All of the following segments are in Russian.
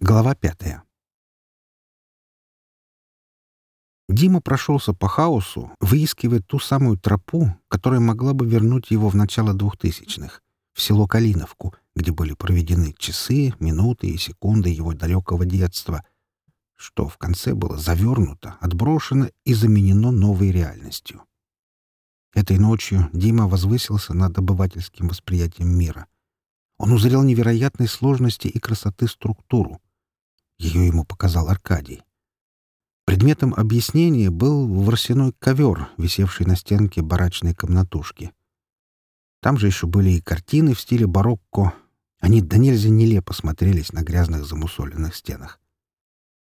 Глава пятая. Дима прошелся по хаосу, выискивая ту самую тропу, которая могла бы вернуть его в начало двухтысячных, в село Калиновку, где были проведены часы, минуты и секунды его далекого детства, что в конце было завернуто, отброшено и заменено новой реальностью. Этой ночью Дима возвысился над обывательским восприятием мира. Он узрел невероятной сложности и красоты структуру — ее ему показал Аркадий. Предметом объяснения был ворсяной ковер, висевший на стенке барачной комнатушки. Там же еще были и картины в стиле барокко. Они до нельзя нелепо смотрелись на грязных замусоленных стенах.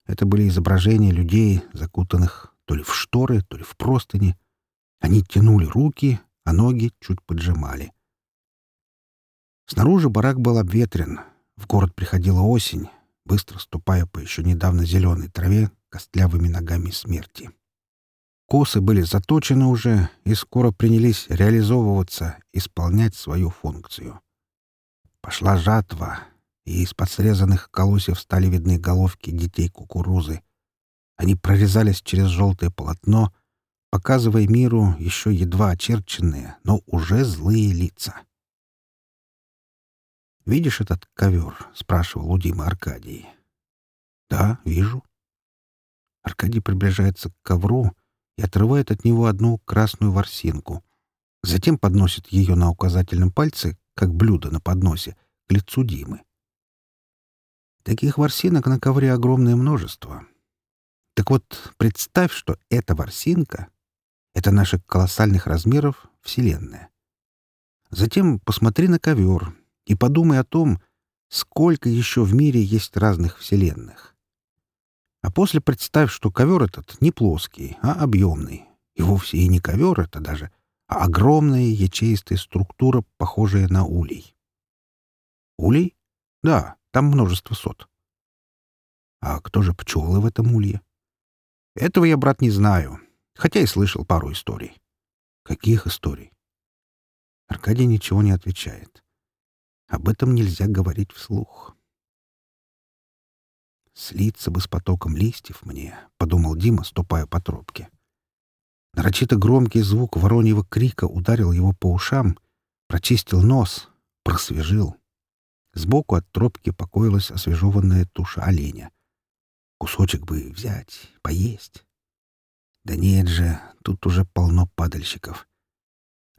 Это были изображения людей, закутанных то ли в шторы, то ли в простыни. Они тянули руки, а ноги чуть поджимали. Снаружи барак был обветрен. В город приходила осень, быстро ступая по еще недавно зеленой траве костлявыми ногами смерти. Косы были заточены уже и скоро принялись реализовываться, исполнять свою функцию. Пошла жатва, и из-под срезанных колосьев стали видны головки детей кукурузы. Они прорезались через желтое полотно, показывая миру еще едва очерченные, но уже злые лица. «Видишь этот ковер?» — спрашивал у Димы Аркадий. «Да, вижу». Аркадий приближается к ковру и отрывает от него одну красную ворсинку. Затем подносит ее на указательном пальце, как блюдо на подносе, к лицу Димы. Таких ворсинок на ковре огромное множество. Так вот, представь, что эта ворсинка — это наших колоссальных размеров Вселенная. Затем посмотри на ковер и подумай о том, сколько еще в мире есть разных вселенных. А после представь, что ковер этот не плоский, а объемный. И вовсе и не ковер это даже, а огромная ячеистая структура, похожая на улей. Улей? Да, там множество сот. А кто же пчелы в этом улье? Этого я, брат, не знаю, хотя и слышал пару историй. Каких историй? Аркадий ничего не отвечает. Об этом нельзя говорить вслух. «Слиться бы с потоком листьев мне», — подумал Дима, ступая по тропке. Нарочито громкий звук вороньего крика ударил его по ушам, прочистил нос, просвежил. Сбоку от тропки покоилась освежеванная туша оленя. Кусочек бы взять, поесть. Да нет же, тут уже полно падальщиков.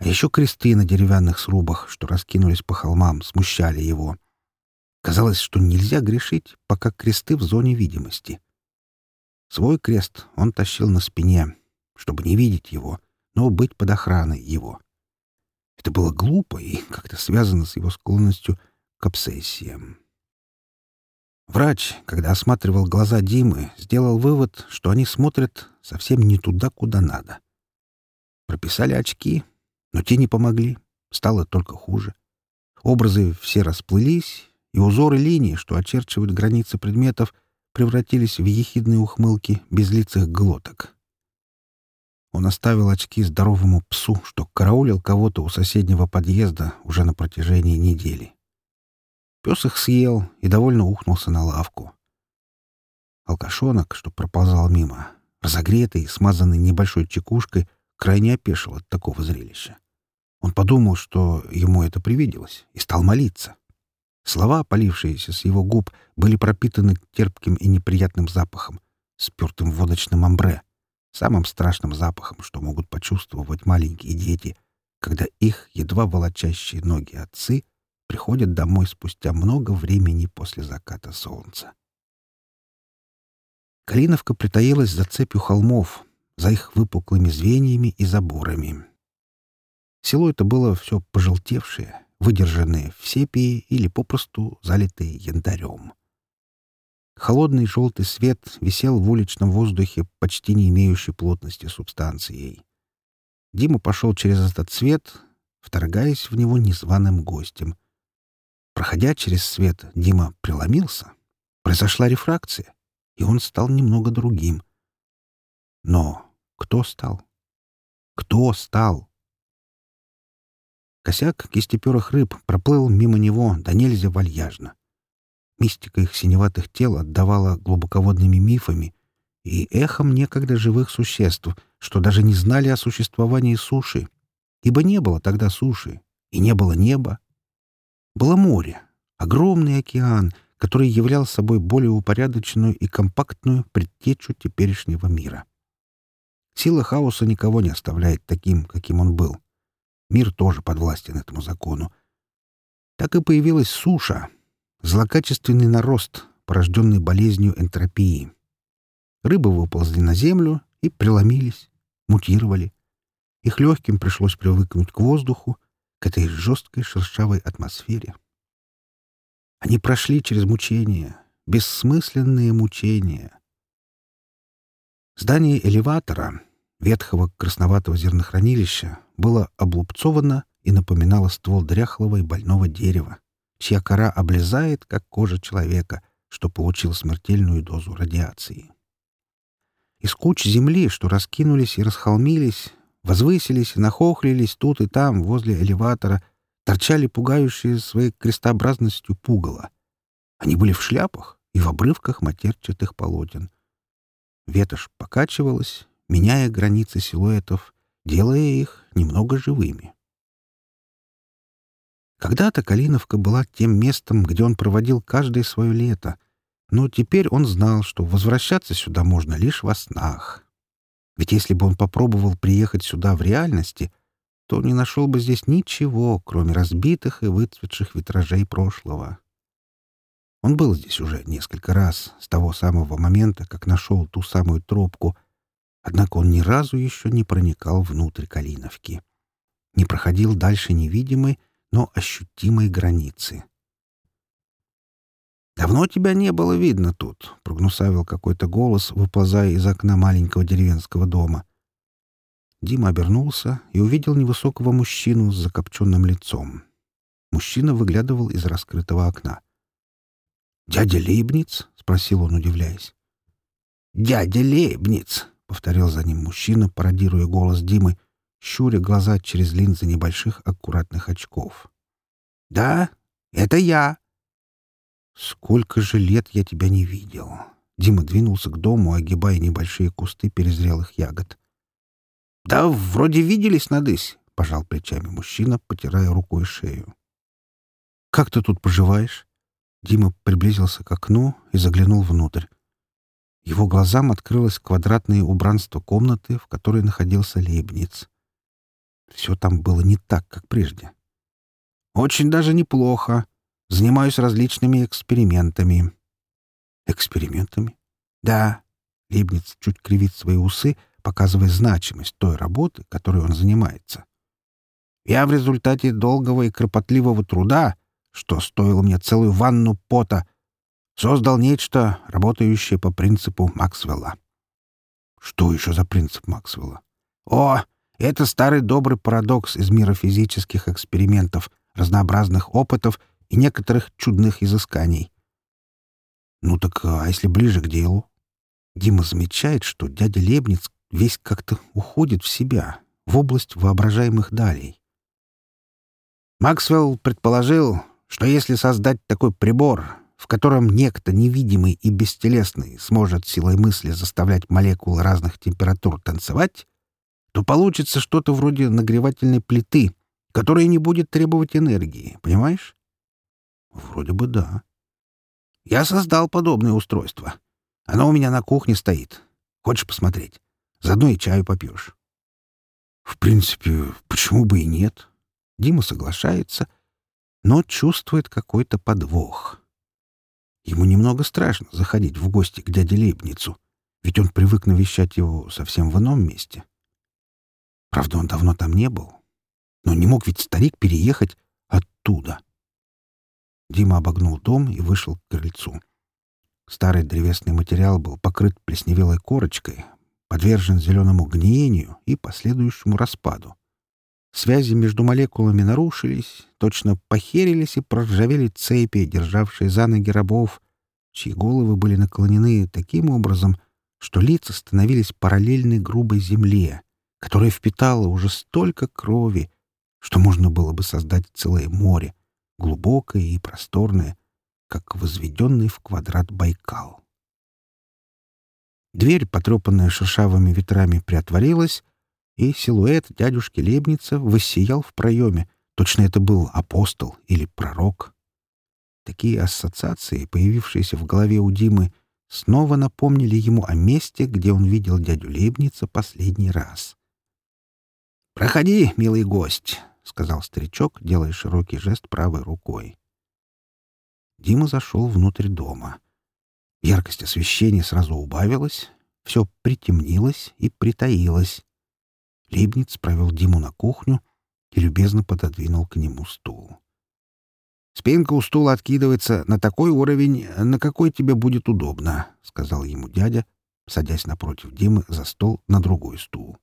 А еще кресты на деревянных срубах, что раскинулись по холмам, смущали его. Казалось, что нельзя грешить, пока кресты в зоне видимости. Свой крест он тащил на спине, чтобы не видеть его, но быть под охраной его. Это было глупо и как-то связано с его склонностью к обсессиям. Врач, когда осматривал глаза Димы, сделал вывод, что они смотрят совсем не туда, куда надо. Прописали очки, но те не помогли. Стало только хуже. Образы все расплылись, и узоры линий, что очерчивают границы предметов, превратились в ехидные ухмылки безлицых глоток. Он оставил очки здоровому псу, что караулил кого-то у соседнего подъезда уже на протяжении недели. Пес их съел и довольно ухнулся на лавку. Алкашонок, что проползал мимо, разогретый и смазанный небольшой чекушкой, крайне опешил от такого зрелища. Он подумал, что ему это привиделось, и стал молиться. Слова, полившиеся с его губ, были пропитаны терпким и неприятным запахом, спертым водочным амбре, самым страшным запахом, что могут почувствовать маленькие дети, когда их, едва волочащие ноги отцы, приходят домой спустя много времени после заката солнца. Калиновка притаилась за цепью холмов, за их выпуклыми звеньями и заборами, Село это было все пожелтевшее, выдержанное в сепии или попросту залитое янтарем. Холодный желтый свет висел в уличном воздухе, почти не имеющей плотности субстанцией. Дима пошел через этот свет, вторгаясь в него незваным гостем. Проходя через свет, Дима преломился. Произошла рефракция, и он стал немного другим. Но кто стал? Кто стал? Косяк кистеперых рыб проплыл мимо него да нельзя вальяжно. Мистика их синеватых тел отдавала глубоководными мифами и эхом некогда живых существ, что даже не знали о существовании суши, ибо не было тогда суши, и не было неба. Было море, огромный океан, который являл собой более упорядоченную и компактную предтечу теперешнего мира. Сила хаоса никого не оставляет таким, каким он был. Мир тоже подвластен этому закону. Так и появилась суша, злокачественный нарост, порожденный болезнью энтропии. Рыбы выползли на землю и преломились, мутировали. Их легким пришлось привыкнуть к воздуху, к этой жесткой шершавой атмосфере. Они прошли через мучения, бессмысленные мучения. Здание элеватора, ветхого красноватого зернохранилища, было облупцовано и напоминало ствол дряхлого и больного дерева, чья кора облезает, как кожа человека, что получил смертельную дозу радиации. Из куч земли, что раскинулись и расхолмились, возвысились и нахохлились тут и там, возле элеватора, торчали пугающие своей крестообразностью пугало. Они были в шляпах и в обрывках матерчатых полотен. Ветошь покачивалась, меняя границы силуэтов, делая их немного живыми. Когда-то Калиновка была тем местом, где он проводил каждое свое лето, но теперь он знал, что возвращаться сюда можно лишь во снах. Ведь если бы он попробовал приехать сюда в реальности, то не нашел бы здесь ничего, кроме разбитых и выцветших витражей прошлого. Он был здесь уже несколько раз, с того самого момента, как нашел ту самую тропку, однако он ни разу еще не проникал внутрь Калиновки. Не проходил дальше невидимой, но ощутимой границы. «Давно тебя не было видно тут», — прогнусавил какой-то голос, выползая из окна маленького деревенского дома. Дима обернулся и увидел невысокого мужчину с закопченным лицом. Мужчина выглядывал из раскрытого окна. «Дядя Лейбниц?» — спросил он, удивляясь. «Дядя Лейбниц!» — повторил за ним мужчина, пародируя голос Димы, щуря глаза через линзы небольших аккуратных очков. «Да, это я!» «Сколько же лет я тебя не видел!» Дима двинулся к дому, огибая небольшие кусты перезрелых ягод. «Да вроде виделись надысь», — пожал плечами мужчина, потирая рукой шею. «Как ты тут поживаешь?» Дима приблизился к окну и заглянул внутрь. Его глазам открылось квадратное убранство комнаты, в которой находился Лейбниц. Все там было не так, как прежде. «Очень даже неплохо. Занимаюсь различными экспериментами». «Экспериментами?» «Да». Лейбниц чуть кривит свои усы, показывая значимость той работы, которой он занимается. «Я в результате долгого и кропотливого труда что стоило мне целую ванну пота, создал нечто, работающее по принципу Максвелла. Что еще за принцип Максвелла? О, это старый добрый парадокс из мира физических экспериментов, разнообразных опытов и некоторых чудных изысканий. Ну так, а если ближе к делу? Дима замечает, что дядя Лебниц весь как-то уходит в себя, в область воображаемых далей. Максвелл предположил, что если создать такой прибор, в котором некто невидимый и бестелесный сможет силой мысли заставлять молекулы разных температур танцевать, то получится что-то вроде нагревательной плиты, которая не будет требовать энергии, понимаешь? Вроде бы да. Я создал подобное устройство. Оно у меня на кухне стоит. Хочешь посмотреть? Заодно и чаю попьешь. В принципе, почему бы и нет? Дима соглашается — но чувствует какой-то подвох. Ему немного страшно заходить в гости к дяде Лейбницу, ведь он привык навещать его совсем в ином месте. Правда, он давно там не был. Но не мог ведь старик переехать оттуда. Дима обогнул дом и вышел к крыльцу. Старый древесный материал был покрыт плесневелой корочкой, подвержен зеленому гниению и последующему распаду. Связи между молекулами нарушились, точно похерились и проржавели цепи, державшие за ноги рабов, чьи головы были наклонены таким образом, что лица становились параллельны грубой земле, которая впитала уже столько крови, что можно было бы создать целое море, глубокое и просторное, как возведенный в квадрат Байкал. Дверь, потрепанная шершавыми ветрами, приотворилась, и силуэт дядюшки Лебница воссиял в проеме. Точно это был апостол или пророк. Такие ассоциации, появившиеся в голове у Димы, снова напомнили ему о месте, где он видел дядю Лебница последний раз. «Проходи, милый гость», — сказал старичок, делая широкий жест правой рукой. Дима зашел внутрь дома. Яркость освещения сразу убавилась, все притемнилось и притаилось. Лейбниц провел Диму на кухню и любезно пододвинул к нему стул. «Спинка у стула откидывается на такой уровень, на какой тебе будет удобно», — сказал ему дядя, садясь напротив Димы за стол на другой стул.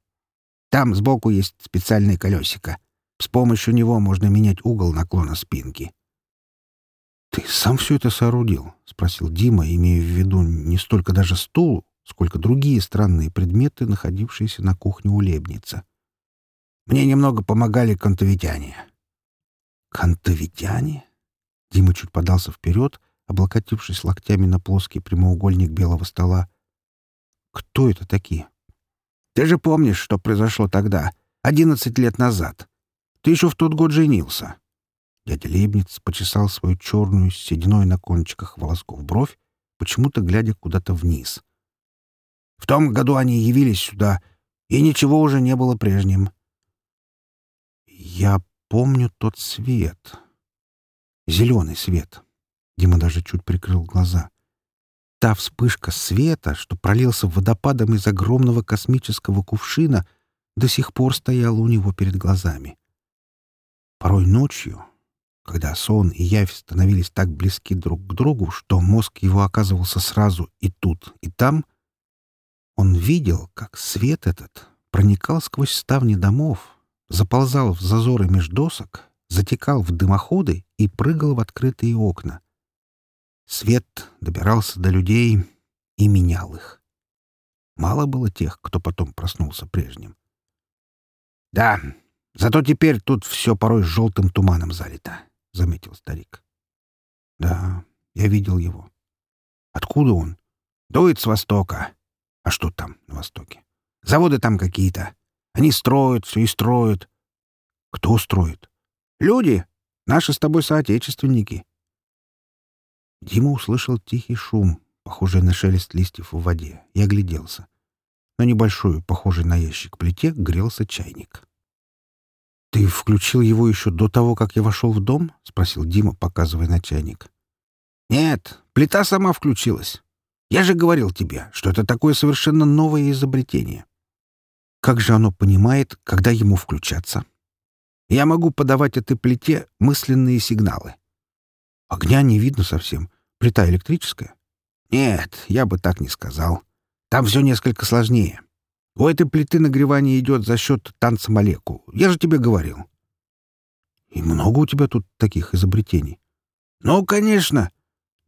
«Там сбоку есть специальное колесико. С помощью него можно менять угол наклона спинки. «Ты сам все это соорудил?» — спросил Дима, имея в виду не столько даже стул, сколько другие странные предметы, находившиеся на кухне у Лебница. «Мне немного помогали кантовитяне». «Кантовитяне?» Дима чуть подался вперед, облокотившись локтями на плоский прямоугольник белого стола. «Кто это такие?» «Ты же помнишь, что произошло тогда, одиннадцать лет назад. Ты еще в тот год женился. Дядя Лебниц почесал свою черную с сединой на кончиках волосков бровь, почему-то глядя куда-то вниз. В том году они явились сюда, и ничего уже не было прежним. Я помню тот свет. Зеленый свет. Дима даже чуть прикрыл глаза. Та вспышка света, что пролился водопадом из огромного космического кувшина, до сих пор стояла у него перед глазами. Порой ночью, когда сон и явь становились так близки друг к другу, что мозг его оказывался сразу и тут, и там, он видел, как свет этот проникал сквозь ставни домов, заползал в зазоры меж досок, затекал в дымоходы и прыгал в открытые окна. Свет добирался до людей и менял их. Мало было тех, кто потом проснулся прежним. «Да, зато теперь тут все порой желтым туманом залито», — заметил старик. «Да, я видел его. Откуда он?» «Дует с востока». «А что там на востоке?» «Заводы там какие-то. Они строят все и строят». «Кто строит?» «Люди. Наши с тобой соотечественники». Дима услышал тихий шум, похожий на шелест листьев в воде, и огляделся. На небольшую, похожий на ящик плите, грелся чайник. «Ты включил его еще до того, как я вошел в дом?» — спросил Дима, показывая на чайник. «Нет, плита сама включилась. Я же говорил тебе, что это такое совершенно новое изобретение. Как же оно понимает, когда ему включаться? Я могу подавать этой плите мысленные сигналы. Огня не видно совсем. Плита электрическая? Нет, я бы так не сказал. Там все несколько сложнее. У этой плиты нагревание идет за счет танца молекул. Я же тебе говорил. И много у тебя тут таких изобретений? Ну, конечно.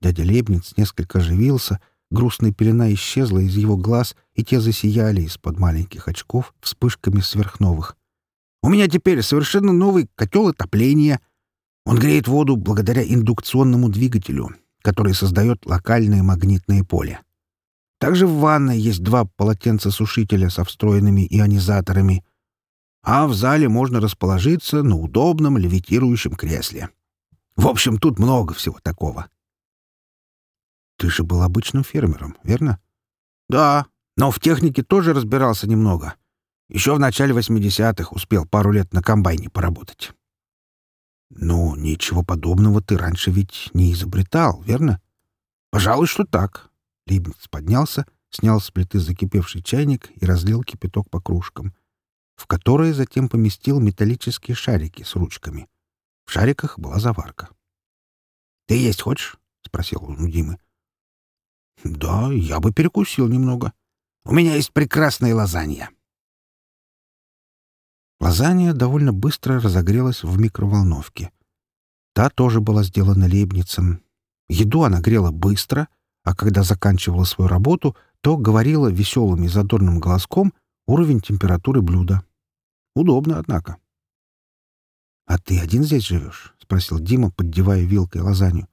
Дядя Лебниц несколько оживился, грустная пелена исчезла из его глаз, и те засияли из-под маленьких очков вспышками сверхновых. У меня теперь совершенно новый котел отопления. Он греет воду благодаря индукционному двигателю, который создает локальное магнитное поле. Также в ванной есть два полотенцесушителя со встроенными ионизаторами, а в зале можно расположиться на удобном левитирующем кресле. В общем, тут много всего такого. Ты же был обычным фермером, верно? Да, но в технике тоже разбирался немного. Еще в начале 80-х успел пару лет на комбайне поработать. Ну, ничего подобного ты раньше ведь не изобретал, верно? Пожалуй, что так. Лейбниц поднялся, снял с плиты закипевший чайник и разлил кипяток по кружкам, в которые затем поместил металлические шарики с ручками. В шариках была заварка. «Ты есть хочешь?» — спросил он у Димы. «Да, я бы перекусил немного. У меня есть прекрасная лазанья». Лазанья довольно быстро разогрелась в микроволновке. Та тоже была сделана лейбницем. Еду она грела быстро — а когда заканчивала свою работу, то говорила веселым и задорным голоском уровень температуры блюда. Удобно, однако. — А ты один здесь живешь? — спросил Дима, поддевая вилкой лазанью.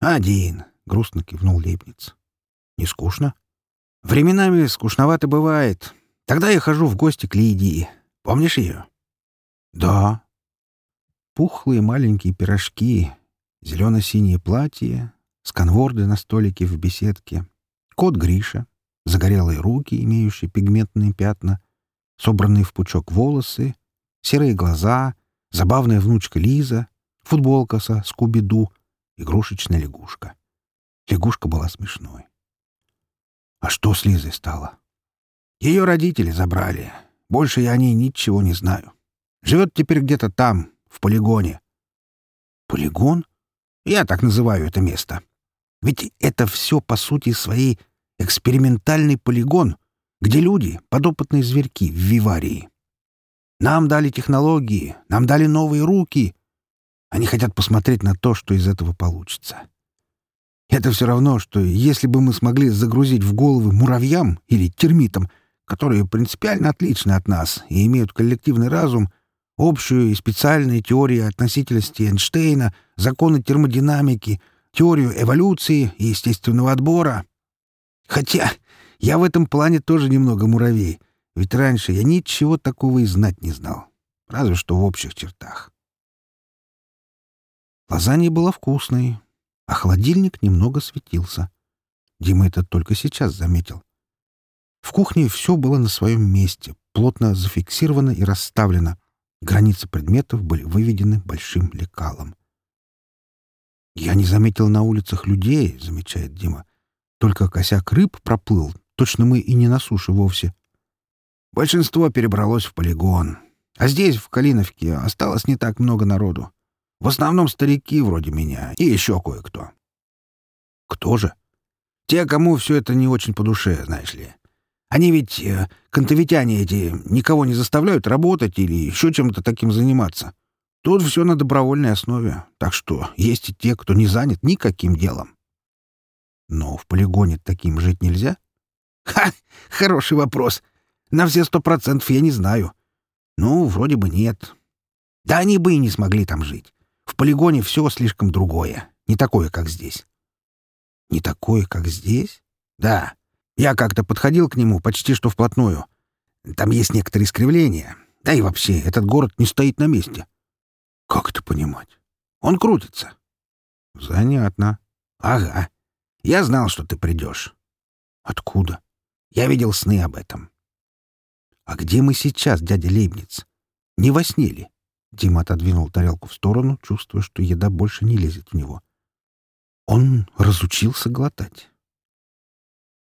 «Один», — грустно кивнул Лейбниц. «Не скучно?» «Временами скучновато бывает. Тогда я хожу в гости к Лидии. Помнишь ее?» «Да». Пухлые маленькие пирожки, зелено-синее платье, сканворды на столике в беседке, кот Гриша, загорелые руки, имеющие пигментные пятна, собранные в пучок волосы, серые глаза, забавная внучка Лиза, футболка со Скуби-Ду, игрушечная лягушка. Лягушка была смешной. А что с Лизой стало? Ее родители забрали. Больше я о ней ничего не знаю. Живет теперь где-то там, в полигоне. Полигон? Я так называю это место. Ведь это все, по сути своей, экспериментальный полигон, где люди — подопытные зверьки в виварии. Нам дали технологии, нам дали новые руки. Они хотят посмотреть на то, что из этого получится. Это все равно, что если бы мы смогли загрузить в головы муравьям или термитам, которые принципиально отличны от нас и имеют коллективный разум, общую и специальные теории относительности Эйнштейна, законы термодинамики, теорию эволюции и естественного отбора. Хотя я в этом плане тоже немного муравей, ведь раньше я ничего такого и знать не знал, разве что в общих чертах. Лазанья была вкусной, а холодильник немного светился. Дима это только сейчас заметил. В кухне все было на своем месте, плотно зафиксировано и расставлено. Границы предметов были выведены большим лекалом. «Я не заметил на улицах людей», — замечает Дима. «Только косяк рыб проплыл. Точно мы и не на суше вовсе». Большинство перебралось в полигон. А здесь, в Калиновке, осталось не так много народу. В основном старики вроде меня и еще кое-кто. Кто же? Те, кому все это не очень по душе, знаешь ли. Они ведь, э, кантовитяне эти, никого не заставляют работать или еще чем-то таким заниматься. Тут все на добровольной основе, так что есть и те, кто не занят никаким делом. Но в полигоне таким жить нельзя? Ха! Хороший вопрос. На все сто процентов я не знаю. Ну, вроде бы нет. Да они бы и не смогли там жить. Полигоне все слишком другое, не такое, как здесь. Не такое, как здесь? Да. Я как-то подходил к нему почти что вплотную. Там есть некоторые искривления. Да и вообще, этот город не стоит на месте. Как это понимать? Он крутится. Занятно. Ага. Я знал, что ты придешь. Откуда? Я видел сны об этом. А где мы сейчас, дядя Лейбниц? Не во сне ли? Дима отодвинул тарелку в сторону, чувствуя, что еда больше не лезет в него. Он разучился глотать.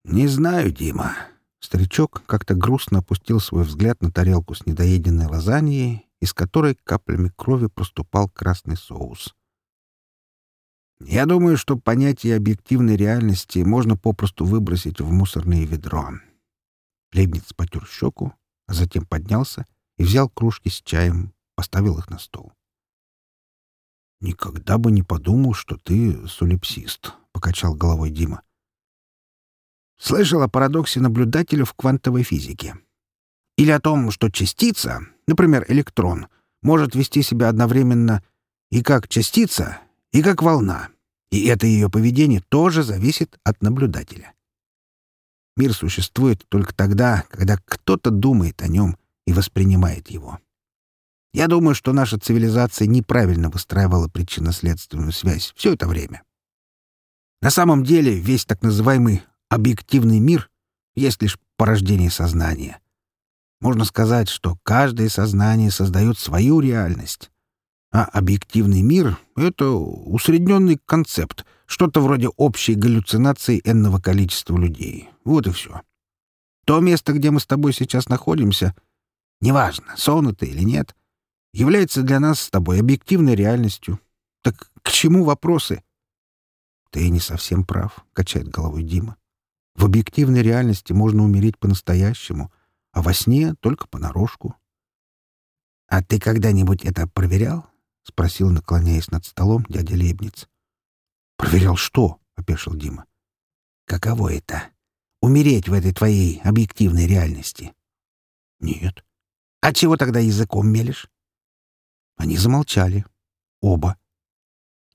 «Не знаю, Дима». Старичок как-то грустно опустил свой взгляд на тарелку с недоеденной лазаньей из которой каплями крови проступал красный соус. Я думаю, что понятие объективной реальности можно попросту выбросить в мусорное ведро. Лейбниц потер щеку, а затем поднялся и взял кружки с чаем, поставил их на стол. «Никогда бы не подумал, что ты солипсист», — покачал головой Дима. «Слышал о парадоксе наблюдателя в квантовой физике. Или о том, что частица, например, электрон, может вести себя одновременно и как частица, и как волна. И это ее поведение тоже зависит от наблюдателя. Мир существует только тогда, когда кто-то думает о нем и воспринимает его. Я думаю, что наша цивилизация неправильно выстраивала причинно-следственную связь все это время. На самом деле весь так называемый объективный мир есть лишь порождение сознания — можно сказать, что каждое сознание создает свою реальность. А объективный мир — это усредненный концепт, что-то вроде общей галлюцинации энного количества людей. Вот и все. То место, где мы с тобой сейчас находимся, неважно, сон это или нет, является для нас с тобой объективной реальностью. Так к чему вопросы? Ты не совсем прав, — качает головой Дима. В объективной реальности можно умереть по-настоящему, а во сне только понарошку. — А ты когда-нибудь это проверял? — спросил, наклоняясь над столом дядя Лебниц. — Проверял что? — опешил Дима. — Каково это? Умереть в этой твоей объективной реальности? — Нет. — А чего тогда языком мелешь? Они замолчали. Оба.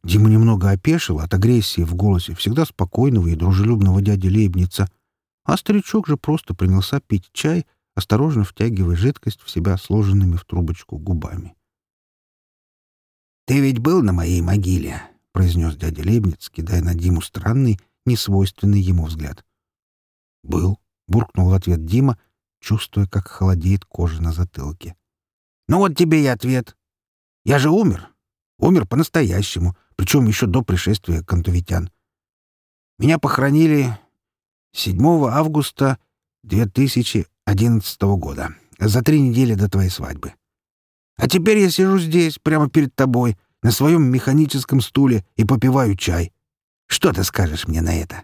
Дима немного опешил от агрессии в голосе всегда спокойного и дружелюбного дяди Лейбница, а старичок же просто принялся пить чай, осторожно втягивая жидкость в себя сложенными в трубочку губами. «Ты ведь был на моей могиле?» — произнес дядя Лейбниц, кидая на Диму странный, несвойственный ему взгляд. «Был», — буркнул в ответ Дима, чувствуя, как холодеет кожа на затылке. «Ну вот тебе и ответ. Я же умер. Умер по-настоящему, причем еще до пришествия кантовитян. Меня похоронили 7 августа 2011 года, за три недели до твоей свадьбы. А теперь я сижу здесь, прямо перед тобой, на своем механическом стуле и попиваю чай. Что ты скажешь мне на это?»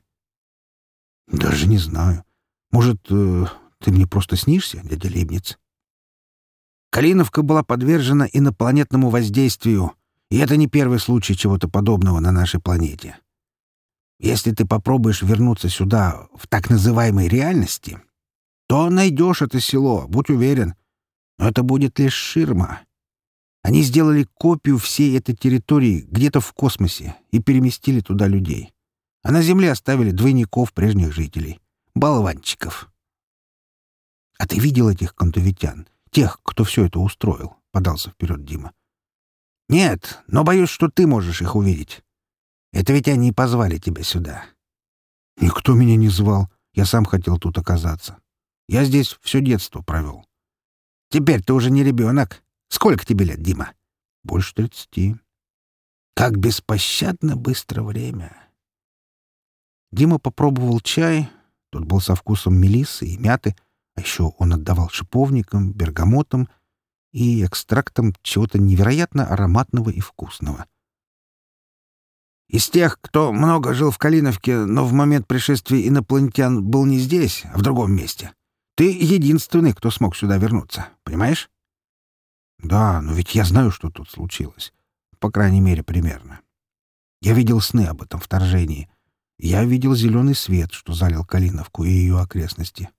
«Даже не знаю. Может, э, ты мне просто снишься, дядя Лейбниц?» Калиновка была подвержена инопланетному воздействию, и это не первый случай чего-то подобного на нашей планете. Если ты попробуешь вернуться сюда, в так называемой реальности, то найдешь это село, будь уверен. Но это будет лишь ширма. Они сделали копию всей этой территории где-то в космосе и переместили туда людей. А на Земле оставили двойников прежних жителей. Болванчиков. — А ты видел этих кантовитян? Тех, кто все это устроил? — подался вперед Дима. — Нет, но боюсь, что ты можешь их увидеть. Это ведь они позвали тебя сюда. — Никто меня не звал. Я сам хотел тут оказаться. Я здесь все детство провел. — Теперь ты уже не ребенок. Сколько тебе лет, Дима? — Больше тридцати. Как беспощадно быстро время. Дима попробовал чай. Тот был со вкусом мелиссы и мяты, а еще он отдавал шиповникам, бергамотам и экстрактам чего-то невероятно ароматного и вкусного. Из тех, кто много жил в Калиновке, но в момент пришествия инопланетян был не здесь, а в другом месте, ты единственный, кто смог сюда вернуться, понимаешь? Да, но ведь я знаю, что тут случилось. По крайней мере, примерно. Я видел сны об этом вторжении. Я видел зеленый свет, что залил Калиновку и ее окрестности.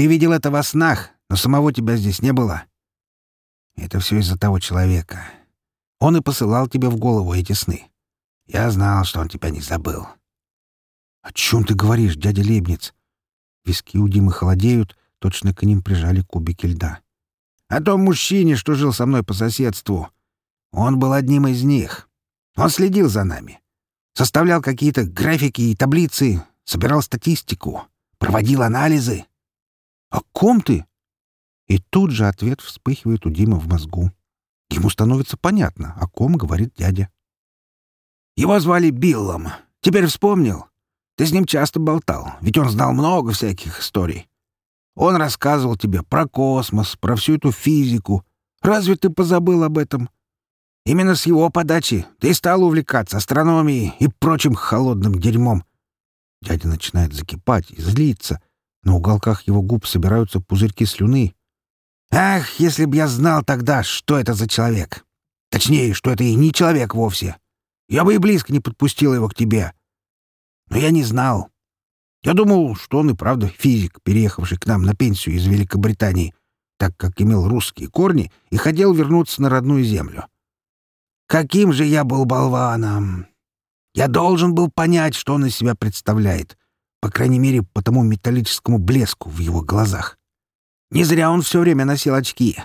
Ты видел это во снах, но самого тебя здесь не было. Это все из-за того человека. Он и посылал тебе в голову эти сны. Я знал, что он тебя не забыл. — О чем ты говоришь, дядя Лейбниц? Виски у Димы холодеют, точно к ним прижали кубики льда. — О том мужчине, что жил со мной по соседству. Он был одним из них. Он следил за нами. Составлял какие-то графики и таблицы, собирал статистику, проводил анализы. «О ком ты?» И тут же ответ вспыхивает у Димы в мозгу. Ему становится понятно, о ком говорит дядя. «Его звали Биллом. Теперь вспомнил. Ты с ним часто болтал, ведь он знал много всяких историй. Он рассказывал тебе про космос, про всю эту физику. Разве ты позабыл об этом? Именно с его подачи ты стал увлекаться астрономией и прочим холодным дерьмом. Дядя начинает закипать и злиться, на уголках его губ собираются пузырьки слюны. «Ах, если б я знал тогда, что это за человек! Точнее, что это и не человек вовсе! Я бы и близко не подпустил его к тебе. Но я не знал. Я думал, что он и правда физик, переехавший к нам на пенсию из Великобритании, так как имел русские корни и хотел вернуться на родную землю. Каким же я был болваном! Я должен был понять, что он из себя представляет, по крайней мере, по тому металлическому блеску в его глазах. Не зря он все время носил очки.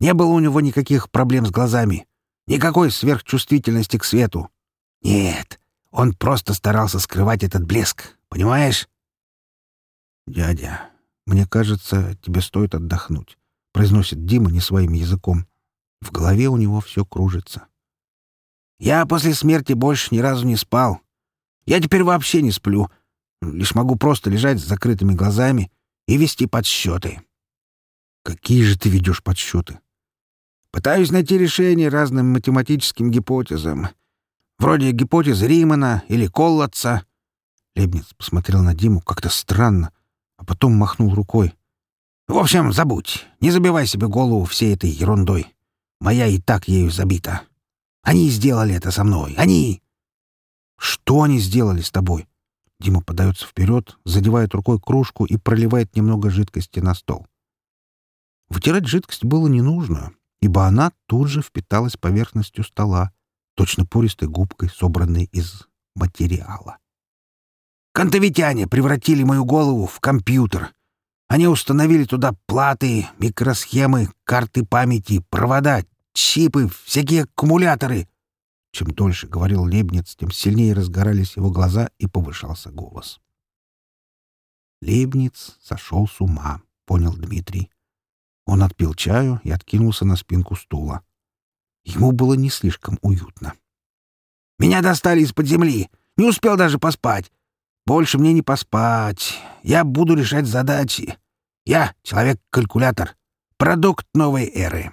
Не было у него никаких проблем с глазами, никакой сверхчувствительности к свету. Нет, он просто старался скрывать этот блеск, понимаешь? «Дядя, мне кажется, тебе стоит отдохнуть», — произносит Дима не своим языком. В голове у него все кружится. «Я после смерти больше ни разу не спал. Я теперь вообще не сплю, Лишь могу просто лежать с закрытыми глазами и вести подсчеты. Какие же ты ведешь подсчеты? Пытаюсь найти решение разным математическим гипотезам. Вроде гипотезы Римана или Коллотца. Лебниц посмотрел на Диму как-то странно, а потом махнул рукой. В общем, забудь. Не забивай себе голову всей этой ерундой. Моя и так ею забита. Они сделали это со мной. Они... Что они сделали с тобой? Дима подается вперед, задевает рукой кружку и проливает немного жидкости на стол. Вытирать жидкость было не нужно, ибо она тут же впиталась поверхностью стола, точно пористой губкой, собранной из материала. «Кантовитяне превратили мою голову в компьютер. Они установили туда платы, микросхемы, карты памяти, провода, чипы, всякие аккумуляторы». Чем дольше говорил Лебниц, тем сильнее разгорались его глаза и повышался голос. Лебниц сошел с ума, понял Дмитрий. Он отпил чаю и откинулся на спинку стула. Ему было не слишком уютно. «Меня достали из-под земли. Не успел даже поспать. Больше мне не поспать. Я буду решать задачи. Я — человек-калькулятор. Продукт новой эры».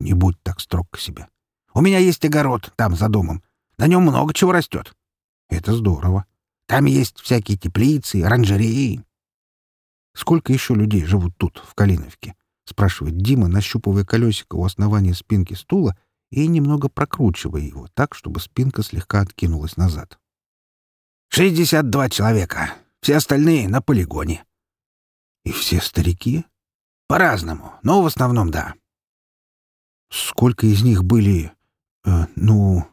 «Не будь так строг к себе. У меня есть огород там, за домом. На нем много чего растет». «Это здорово. Там есть всякие теплицы, оранжереи». «Сколько еще людей живут тут, в Калиновке?» — спрашивает Дима, нащупывая колесико у основания спинки стула и немного прокручивая его так, чтобы спинка слегка откинулась назад. «Шестьдесят два человека. Все остальные на полигоне». «И все старики?» «По-разному, но в основном да». «Сколько из них были... Э, ну...»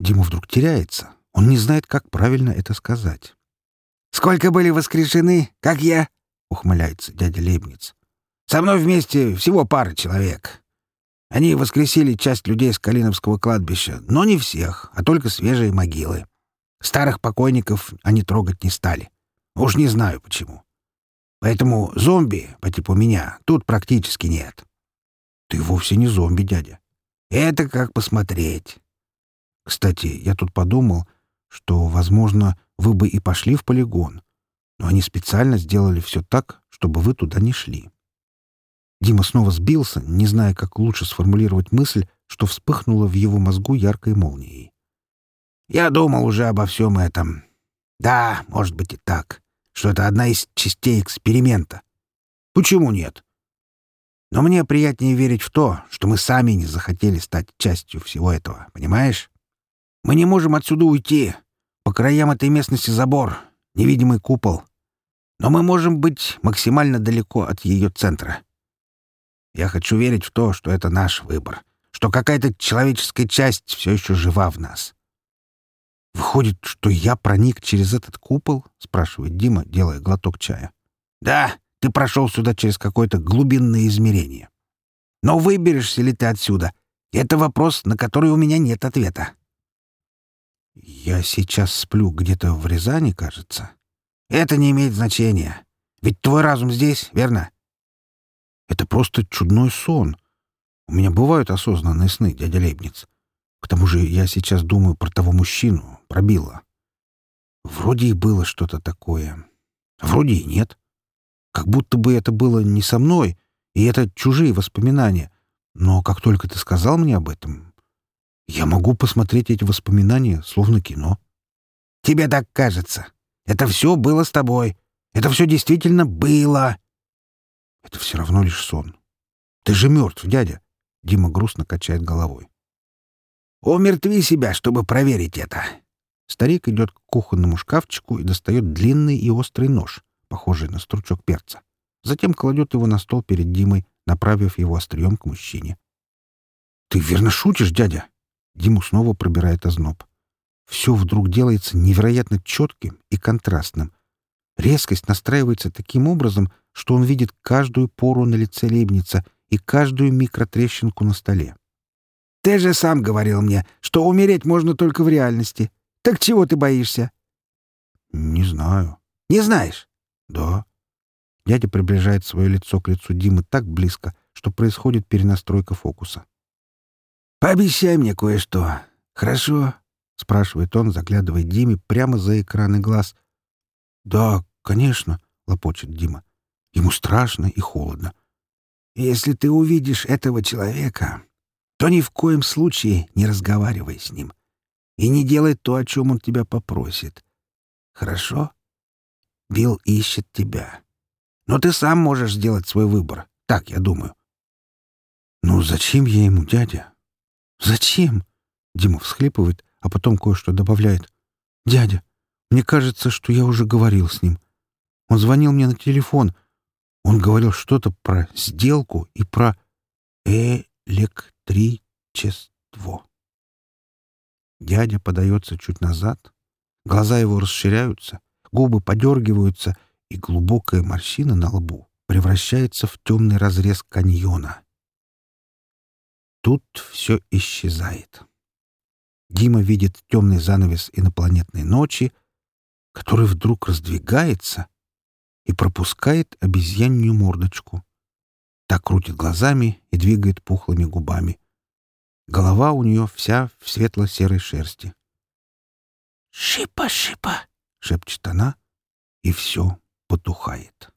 Дима вдруг теряется. Он не знает, как правильно это сказать. «Сколько были воскрешены, как я?» — ухмыляется дядя Лебниц. Со мной вместе всего пара человек. Они воскресили часть людей с Калиновского кладбища, но не всех, а только свежие могилы. Старых покойников они трогать не стали. Уж не знаю почему. Поэтому зомби по типу меня тут практически нет. Ты вовсе не зомби, дядя. Это как посмотреть. Кстати, я тут подумал, что, возможно, вы бы и пошли в полигон, но они специально сделали все так, чтобы вы туда не шли. Дима снова сбился, не зная, как лучше сформулировать мысль, что вспыхнула в его мозгу яркой молнией. «Я думал уже обо всем этом. Да, может быть и так, что это одна из частей эксперимента. Почему нет? Но мне приятнее верить в то, что мы сами не захотели стать частью всего этого, понимаешь? Мы не можем отсюда уйти. По краям этой местности забор, невидимый купол. Но мы можем быть максимально далеко от ее центра. Я хочу верить в то, что это наш выбор, что какая-то человеческая часть все еще жива в нас. «Выходит, что я проник через этот купол?» — спрашивает Дима, делая глоток чая. «Да, ты прошел сюда через какое-то глубинное измерение. Но выберешься ли ты отсюда? Это вопрос, на который у меня нет ответа». «Я сейчас сплю где-то в Рязани, кажется». «Это не имеет значения. Ведь твой разум здесь, верно? Это просто чудной сон. У меня бывают осознанные сны, дядя Лейбниц. К тому же я сейчас думаю про того мужчину, про Билла. Вроде и было что-то такое. Вроде и нет. Как будто бы это было не со мной, и это чужие воспоминания. Но как только ты сказал мне об этом, я могу посмотреть эти воспоминания, словно кино. Тебе так кажется. Это все было с тобой. Это все действительно было. Это все равно лишь сон. Ты же мертв, дядя. Дима грустно качает головой. Умертви себя, чтобы проверить это. Старик идет к кухонному шкафчику и достает длинный и острый нож, похожий на стручок перца. Затем кладет его на стол перед Димой, направив его острием к мужчине. «Ты верно шутишь, дядя?» Диму снова пробирает озноб. Все вдруг делается невероятно четким и контрастным. Резкость настраивается таким образом, что он видит каждую пору на лице Лейбница и каждую микротрещинку на столе. «Ты же сам говорил мне, что умереть можно только в реальности. Так чего ты боишься?» «Не знаю». «Не знаешь?» «Да». Дядя приближает свое лицо к лицу Димы так близко, что происходит перенастройка фокуса. «Пообещай мне кое-что, хорошо?» — спрашивает он, заглядывая Диме прямо за экраны глаз. «Да, конечно», — лопочет Дима. Ему страшно и холодно. «Если ты увидишь этого человека, то ни в коем случае не разговаривай с ним и не делай то, о чем он тебя попросит. Хорошо? Билл ищет тебя. Но ты сам можешь сделать свой выбор. Так, я думаю». «Ну зачем я ему, дядя?» «Зачем?» Дима всхлипывает, а потом кое-что добавляет. «Дядя, мне кажется, что я уже говорил с ним. Он звонил мне на телефон, он говорил что-то про сделку и про электричество. Дядя подается чуть назад. Глаза его расширяются, губы подергиваются, и глубокая морщина на лбу превращается в темный разрез каньона. Тут все исчезает. Дима видит темный занавес инопланетной ночи, который вдруг раздвигается и пропускает обезьянью мордочку. Так крутит глазами и двигает пухлыми губами. Голова у нее вся в светло-серой шерсти. «Шипа, шипа!» — шепчет она, и все потухает.